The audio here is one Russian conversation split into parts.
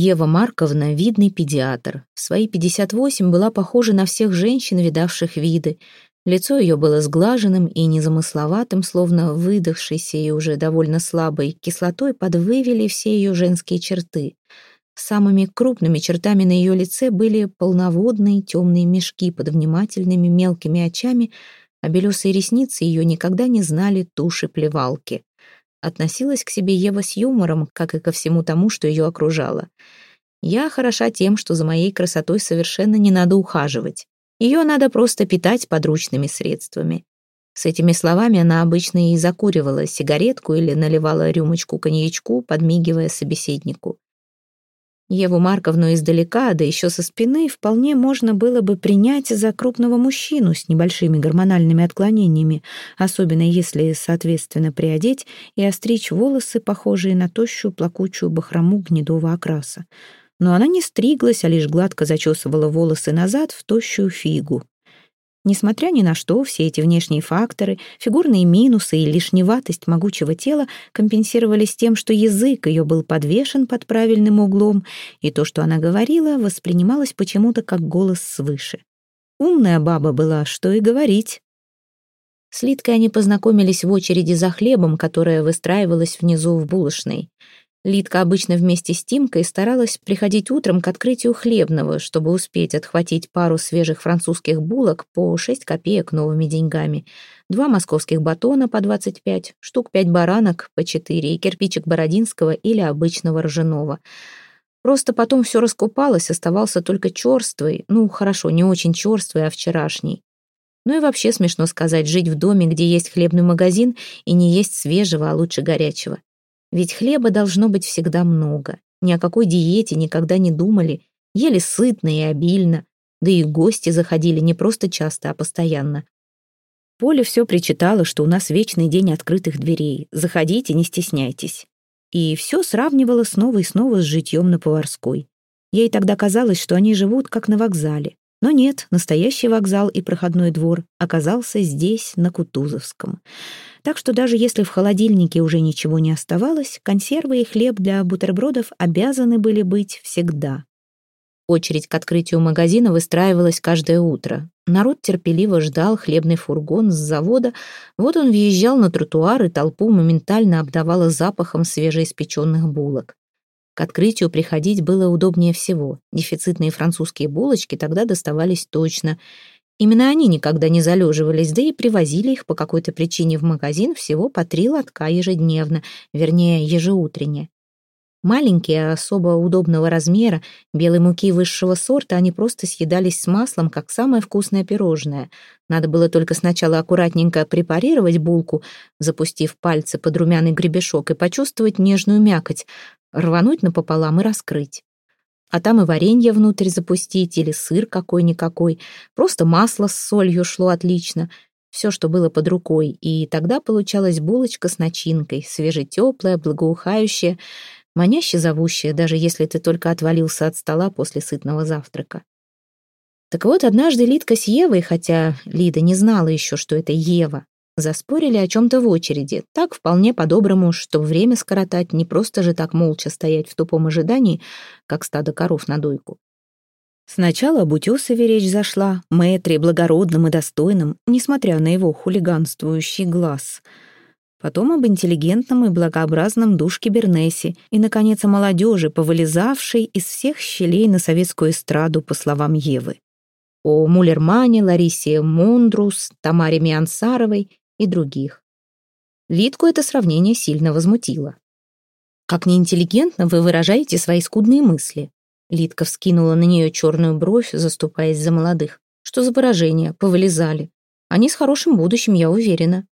Ева Марковна — видный педиатр. В свои 58 была похожа на всех женщин, видавших виды. Лицо ее было сглаженным и незамысловатым, словно выдохшейся и уже довольно слабой кислотой подвывели все ее женские черты. Самыми крупными чертами на ее лице были полноводные темные мешки под внимательными мелкими очами, а белесые ресницы ее никогда не знали туши плевалки. Относилась к себе Ева с юмором, как и ко всему тому, что ее окружало. «Я хороша тем, что за моей красотой совершенно не надо ухаживать. Ее надо просто питать подручными средствами». С этими словами она обычно и закуривала сигаретку или наливала рюмочку коньячку, подмигивая собеседнику. Еву Марковну издалека, да еще со спины, вполне можно было бы принять за крупного мужчину с небольшими гормональными отклонениями, особенно если, соответственно, приодеть и остричь волосы, похожие на тощую плакучую бахрому гнедого окраса. Но она не стриглась, а лишь гладко зачесывала волосы назад в тощую фигу. Несмотря ни на что, все эти внешние факторы, фигурные минусы и лишневатость могучего тела компенсировались тем, что язык ее был подвешен под правильным углом, и то, что она говорила, воспринималось почему-то как голос свыше. Умная баба была, что и говорить. С Литкой они познакомились в очереди за хлебом, которая выстраивалась внизу в булочной. Лидка обычно вместе с Тимкой старалась приходить утром к открытию хлебного, чтобы успеть отхватить пару свежих французских булок по 6 копеек новыми деньгами, два московских батона по 25, штук 5 баранок по 4 и кирпичик бородинского или обычного ржаного. Просто потом все раскупалось, оставался только черствый, ну, хорошо, не очень черствый, а вчерашний. Ну и вообще смешно сказать, жить в доме, где есть хлебный магазин и не есть свежего, а лучше горячего. Ведь хлеба должно быть всегда много. Ни о какой диете никогда не думали. Ели сытно и обильно. Да и гости заходили не просто часто, а постоянно. Поля все причитала, что у нас вечный день открытых дверей. Заходите, не стесняйтесь. И все сравнивала снова и снова с житьем на Поварской. Ей тогда казалось, что они живут как на вокзале. Но нет, настоящий вокзал и проходной двор оказался здесь, на Кутузовском. Так что даже если в холодильнике уже ничего не оставалось, консервы и хлеб для бутербродов обязаны были быть всегда. Очередь к открытию магазина выстраивалась каждое утро. Народ терпеливо ждал хлебный фургон с завода. Вот он въезжал на тротуар, и толпу моментально обдавало запахом свежеиспеченных булок. К открытию приходить было удобнее всего. Дефицитные французские булочки тогда доставались точно. Именно они никогда не залеживались, да и привозили их по какой-то причине в магазин всего по три лотка ежедневно, вернее, ежеутренне. Маленькие, особо удобного размера, белой муки высшего сорта, они просто съедались с маслом, как самое вкусное пирожное. Надо было только сначала аккуратненько препарировать булку, запустив пальцы под румяный гребешок и почувствовать нежную мякоть, рвануть напополам и раскрыть. А там и варенье внутрь запустить, или сыр какой-никакой. Просто масло с солью шло отлично. Все, что было под рукой. И тогда получалась булочка с начинкой, свежетеплая, благоухающая, маняще зовущая, даже если ты только отвалился от стола после сытного завтрака. Так вот, однажды Лидка с Евой, хотя Лида не знала еще, что это Ева, Заспорили о чем-то в очереди, так вполне по-доброму, чтобы время скоротать, не просто же так молча стоять в тупом ожидании, как стадо коров на дойку. Сначала об утёсове речь зашла, мэтре благородным и достойным, несмотря на его хулиганствующий глаз. Потом об интеллигентном и благообразном душке Бернесси и, наконец, о молодежи, повылезавшей из всех щелей на советскую эстраду, по словам Евы. О Мулермане, Ларисе Мондрус, Тамаре Миансаровой и других. Литку это сравнение сильно возмутило. «Как неинтеллигентно вы выражаете свои скудные мысли». Литка вскинула на нее черную бровь, заступаясь за молодых. «Что за выражение? Повылезали. Они с хорошим будущим, я уверена».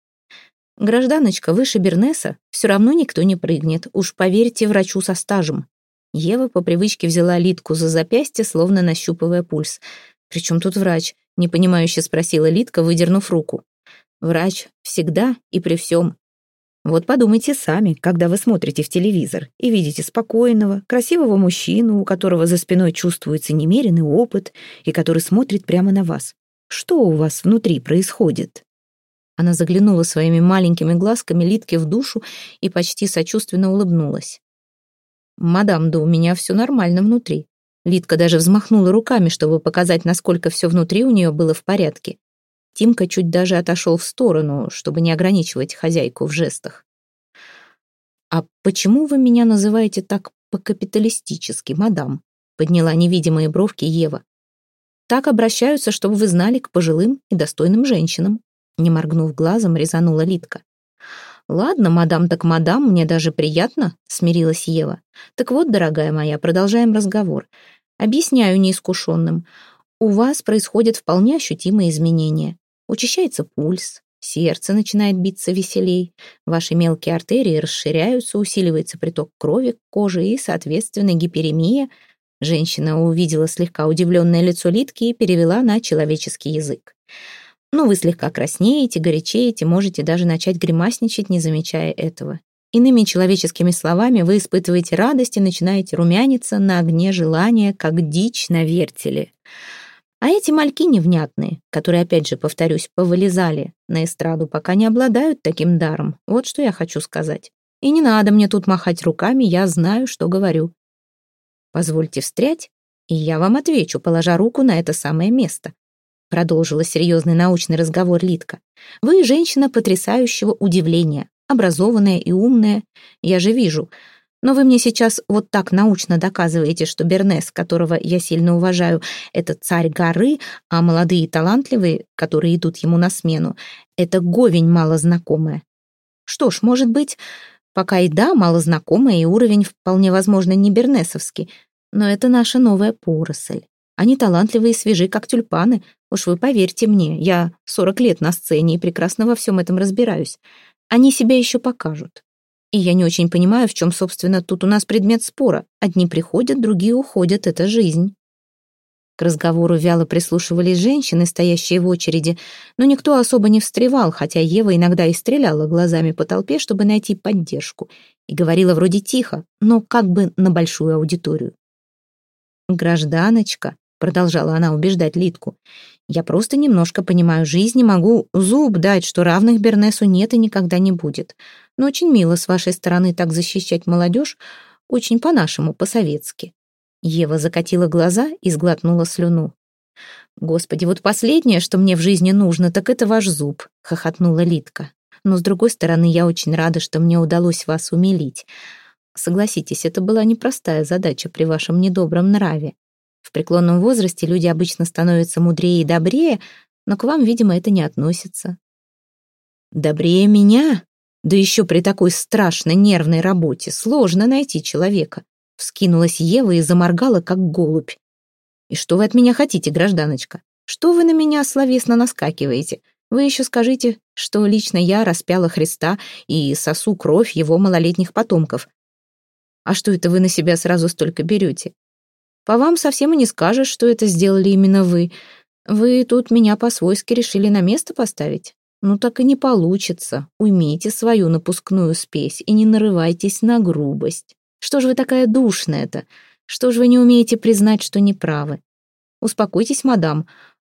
«Гражданочка, выше Бернеса все равно никто не прыгнет, уж поверьте врачу со стажем». Ева по привычке взяла Литку за запястье, словно нащупывая пульс. «При чем тут врач?» — непонимающе спросила Литка, выдернув руку. Врач всегда и при всем. Вот подумайте сами, когда вы смотрите в телевизор и видите спокойного, красивого мужчину, у которого за спиной чувствуется немеренный опыт и который смотрит прямо на вас. Что у вас внутри происходит? Она заглянула своими маленькими глазками Литке в душу и почти сочувственно улыбнулась. «Мадам, да у меня все нормально внутри». Лидка даже взмахнула руками, чтобы показать, насколько все внутри у нее было в порядке. Тимка чуть даже отошел в сторону, чтобы не ограничивать хозяйку в жестах. «А почему вы меня называете так по-капиталистически, мадам?» подняла невидимые бровки Ева. «Так обращаются, чтобы вы знали, к пожилым и достойным женщинам», не моргнув глазом, резанула Лидка. «Ладно, мадам так мадам, мне даже приятно», — смирилась Ева. «Так вот, дорогая моя, продолжаем разговор. Объясняю неискушенным. У вас происходят вполне ощутимые изменения. Учащается пульс, сердце начинает биться веселей, ваши мелкие артерии расширяются, усиливается приток крови к коже и, соответственно, гиперемия. Женщина увидела слегка удивленное лицо Литки и перевела на человеческий язык. Ну, вы слегка краснеете, горячеете, можете даже начать гримасничать, не замечая этого. Иными человеческими словами, вы испытываете радость и начинаете румяниться на огне желания, как дичь на вертеле. А эти мальки невнятные, которые, опять же, повторюсь, повылезали на эстраду, пока не обладают таким даром. Вот что я хочу сказать. И не надо мне тут махать руками, я знаю, что говорю. Позвольте встрять, и я вам отвечу, положа руку на это самое место. Продолжила серьезный научный разговор Литка. Вы женщина потрясающего удивления образованная и умная, я же вижу. Но вы мне сейчас вот так научно доказываете, что Бернес, которого я сильно уважаю, это царь горы, а молодые и талантливые, которые идут ему на смену, это говень малознакомая. Что ж, может быть, пока и да, малознакомая, и уровень вполне возможно не бернесовский, но это наша новая поросль. Они талантливые и свежи, как тюльпаны. Уж вы поверьте мне, я 40 лет на сцене и прекрасно во всем этом разбираюсь. Они себя еще покажут. И я не очень понимаю, в чем, собственно, тут у нас предмет спора. Одни приходят, другие уходят, это жизнь. К разговору вяло прислушивались женщины, стоящие в очереди, но никто особо не встревал, хотя Ева иногда и стреляла глазами по толпе, чтобы найти поддержку, и говорила вроде тихо, но как бы на большую аудиторию. «Гражданочка», — продолжала она убеждать Литку, я просто немножко понимаю жизнь и могу зуб дать, что равных Бернесу нет и никогда не будет. Но очень мило с вашей стороны так защищать молодежь, очень по-нашему, по-советски». Ева закатила глаза и сглотнула слюну. «Господи, вот последнее, что мне в жизни нужно, так это ваш зуб», — хохотнула Литка. «Но, с другой стороны, я очень рада, что мне удалось вас умилить. Согласитесь, это была непростая задача при вашем недобром нраве. В преклонном возрасте люди обычно становятся мудрее и добрее, но к вам, видимо, это не относится. Добрее меня? Да еще при такой страшной нервной работе сложно найти человека. Вскинулась Ева и заморгала, как голубь. «И что вы от меня хотите, гражданочка? Что вы на меня словесно наскакиваете? Вы еще скажите, что лично я распяла Христа и сосу кровь его малолетних потомков. А что это вы на себя сразу столько берете? По вам совсем и не скажешь, что это сделали именно вы. Вы тут меня по-свойски решили на место поставить. Ну так и не получится. Уймите свою напускную спесь и не нарывайтесь на грубость. Что ж вы такая душная-то? Что ж вы не умеете признать, что неправы? Успокойтесь, мадам,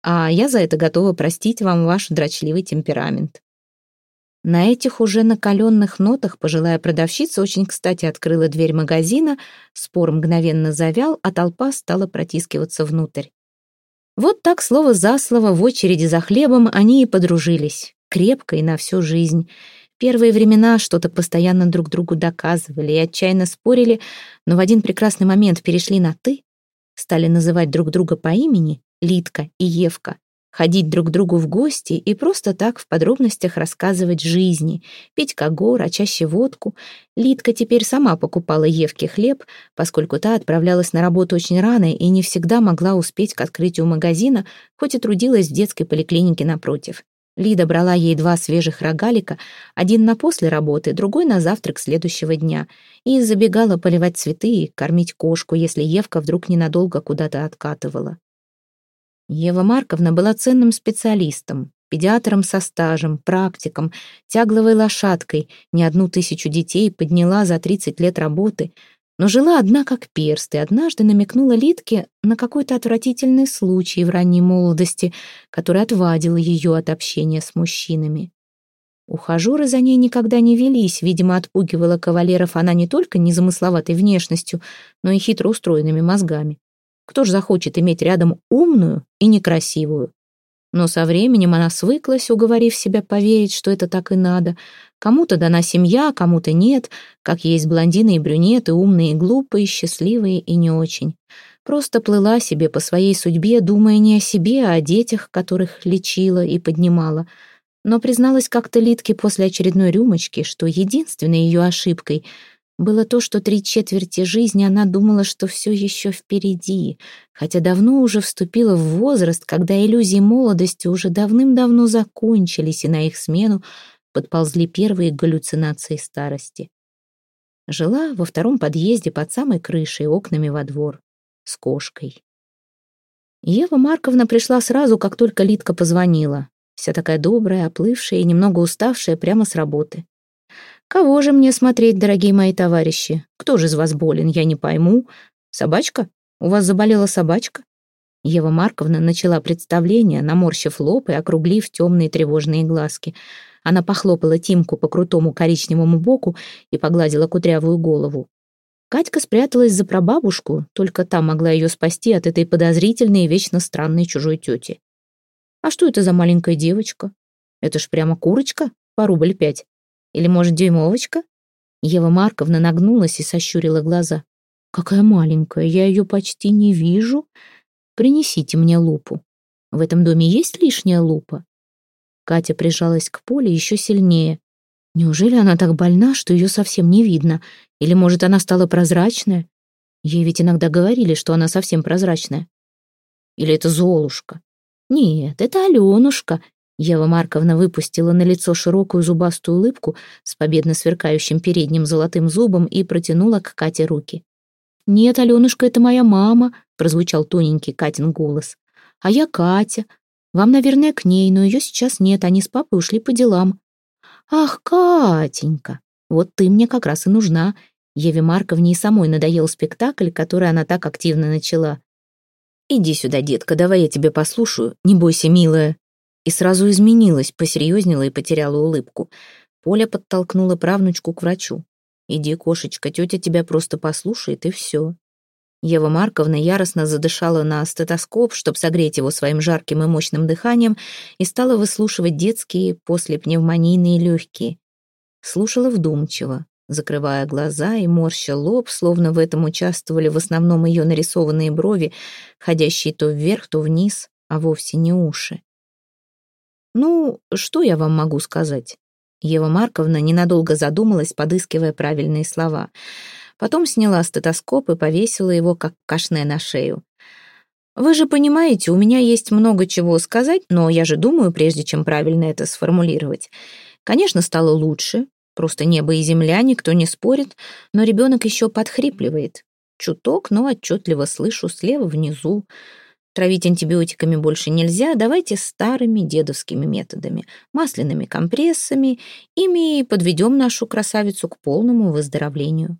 а я за это готова простить вам ваш дрочливый темперамент. На этих уже накаленных нотах пожилая продавщица очень кстати открыла дверь магазина, спор мгновенно завял, а толпа стала протискиваться внутрь. Вот так слово за слово в очереди за хлебом они и подружились, крепко и на всю жизнь. Первые времена что-то постоянно друг другу доказывали и отчаянно спорили, но в один прекрасный момент перешли на «ты», стали называть друг друга по имени Литка и Евка, ходить друг к другу в гости и просто так в подробностях рассказывать жизни, пить когор, а чаще водку. Лидка теперь сама покупала Евке хлеб, поскольку та отправлялась на работу очень рано и не всегда могла успеть к открытию магазина, хоть и трудилась в детской поликлинике напротив. Лида брала ей два свежих рогалика, один на после работы, другой на завтрак следующего дня, и забегала поливать цветы и кормить кошку, если Евка вдруг ненадолго куда-то откатывала. Ева Марковна была ценным специалистом, педиатром со стажем, практиком, тягловой лошадкой, не одну тысячу детей подняла за 30 лет работы, но жила одна как перст, и однажды намекнула Литке на какой-то отвратительный случай в ранней молодости, который отвадил ее от общения с мужчинами. Ухажеры за ней никогда не велись, видимо, отпугивала кавалеров она не только незамысловатой внешностью, но и хитро устроенными мозгами. Кто ж захочет иметь рядом умную и некрасивую? Но со временем она свыклась, уговорив себя поверить, что это так и надо. Кому-то дана семья, кому-то нет, как есть блондины и брюнеты, умные и глупые, счастливые и не очень. Просто плыла себе по своей судьбе, думая не о себе, а о детях, которых лечила и поднимала. Но призналась как-то Литке после очередной рюмочки, что единственной ее ошибкой было то, что три четверти жизни она думала, что все еще впереди, хотя давно уже вступила в возраст, когда иллюзии молодости уже давным-давно закончились, и на их смену подползли первые галлюцинации старости. Жила во втором подъезде под самой крышей, окнами во двор, с кошкой. Ева Марковна пришла сразу, как только Литка позвонила, вся такая добрая, оплывшая и немного уставшая прямо с работы. Кого же мне смотреть, дорогие мои товарищи? Кто же из вас болен, я не пойму. Собачка? У вас заболела собачка? Ева Марковна начала представление, наморщив лоб и округлив темные тревожные глазки. Она похлопала Тимку по крутому коричневому боку и погладила кудрявую голову. Катька спряталась за прабабушку, только та могла ее спасти от этой подозрительной и вечно странной чужой тети. А что это за маленькая девочка? Это ж прямо курочка по рубль пять. Или, может, дюймовочка?» Ева Марковна нагнулась и сощурила глаза. «Какая маленькая, я ее почти не вижу. Принесите мне лупу. В этом доме есть лишняя лупа?» Катя прижалась к Поле еще сильнее. Неужели она так больна, что ее совсем не видно? Или, может, она стала прозрачная? Ей ведь иногда говорили, что она совсем прозрачная. Или это Золушка? Нет, это Аленушка, Ева Марковна выпустила на лицо широкую зубастую улыбку с победно сверкающим передним золотым зубом и протянула к Кате руки. «Нет, Аленушка, это моя мама», — прозвучал тоненький Катин голос. «А я Катя. Вам, наверное, к ней, но ее сейчас нет, они с папой ушли по делам». «Ах, Катенька, вот ты мне как раз и нужна». Еве Марковне и самой надоел спектакль, который она так активно начала. «Иди сюда, детка, давай я тебе послушаю. Не бойся, милая», и сразу изменилась, посерьезнела и потеряла улыбку. Поля подтолкнула правнучку к врачу. «Иди, кошечка, тетя тебя просто послушает, и все». Ева Марковна яростно задышала на стетоскоп, чтобы согреть его своим жарким и мощным дыханием, и стала выслушивать детские послепневмонийные легкие. Слушала вдумчиво, закрывая глаза и морща лоб, словно в этом участвовали в основном ее нарисованные брови, ходящие то вверх, то вниз, а вовсе не уши. «Ну, что я вам могу сказать?» Ева Марковна ненадолго задумалась, подыскивая правильные слова. Потом сняла стетоскоп и повесила его, как кашне на шею. «Вы же понимаете, у меня есть много чего сказать, но я же думаю, прежде чем правильно это сформулировать. Конечно, стало лучше, просто небо и земля, никто не спорит, но ребенок еще подхрипливает. Чуток, но отчетливо слышу слева внизу. Травить антибиотиками больше нельзя, давайте старыми дедовскими методами, масляными компрессами, ими подведем нашу красавицу к полному выздоровлению.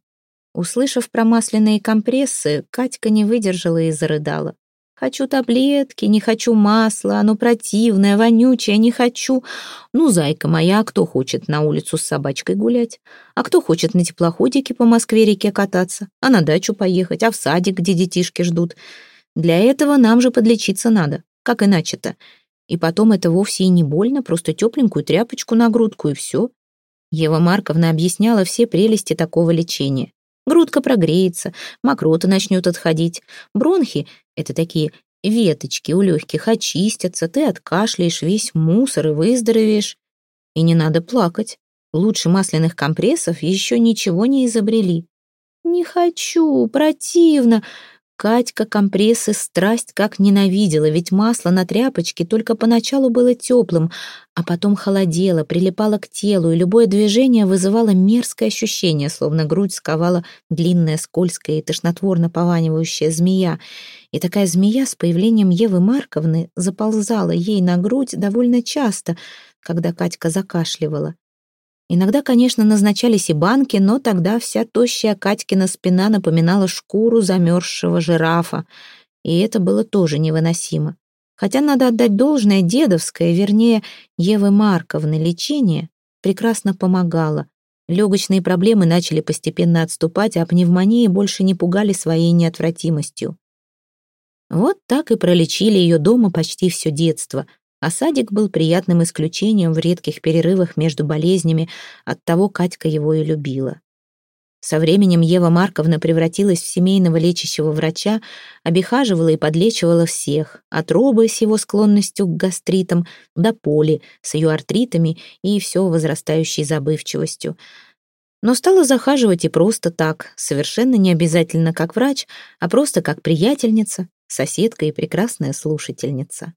Услышав про масляные компрессы, Катька не выдержала и зарыдала. «Хочу таблетки, не хочу масла, оно противное, вонючее, не хочу. Ну, зайка моя, а кто хочет на улицу с собачкой гулять? А кто хочет на теплоходике по Москве-реке кататься? А на дачу поехать, а в садик, где детишки ждут?» Для этого нам же подлечиться надо. Как иначе-то? И потом это вовсе и не больно, просто тепленькую тряпочку на грудку и все. Ева Марковна объясняла все прелести такого лечения. Грудка прогреется, мокрота начнет отходить. Бронхи — это такие веточки у легких очистятся, ты откашляешь весь мусор и выздоровеешь. И не надо плакать. Лучше масляных компрессов еще ничего не изобрели. «Не хочу, противно. Катька компрессы страсть как ненавидела, ведь масло на тряпочке только поначалу было теплым, а потом холодело, прилипало к телу, и любое движение вызывало мерзкое ощущение, словно грудь сковала длинная, скользкая и тошнотворно пованивающая змея. И такая змея с появлением Евы Марковны заползала ей на грудь довольно часто, когда Катька закашливала. Иногда, конечно, назначались и банки, но тогда вся тощая Катькина спина напоминала шкуру замерзшего жирафа, и это было тоже невыносимо. Хотя надо отдать должное дедовское, вернее, Евы Марковны лечение прекрасно помогала. Легочные проблемы начали постепенно отступать, а пневмонии больше не пугали своей неотвратимостью. Вот так и пролечили ее дома почти все детство, а садик был приятным исключением в редких перерывах между болезнями, оттого Катька его и любила. Со временем Ева Марковна превратилась в семейного лечащего врача, обихаживала и подлечивала всех, от Робы с его склонностью к гастритам до Поли с ее артритами и все возрастающей забывчивостью. Но стала захаживать и просто так, совершенно не обязательно как врач, а просто как приятельница, соседка и прекрасная слушательница.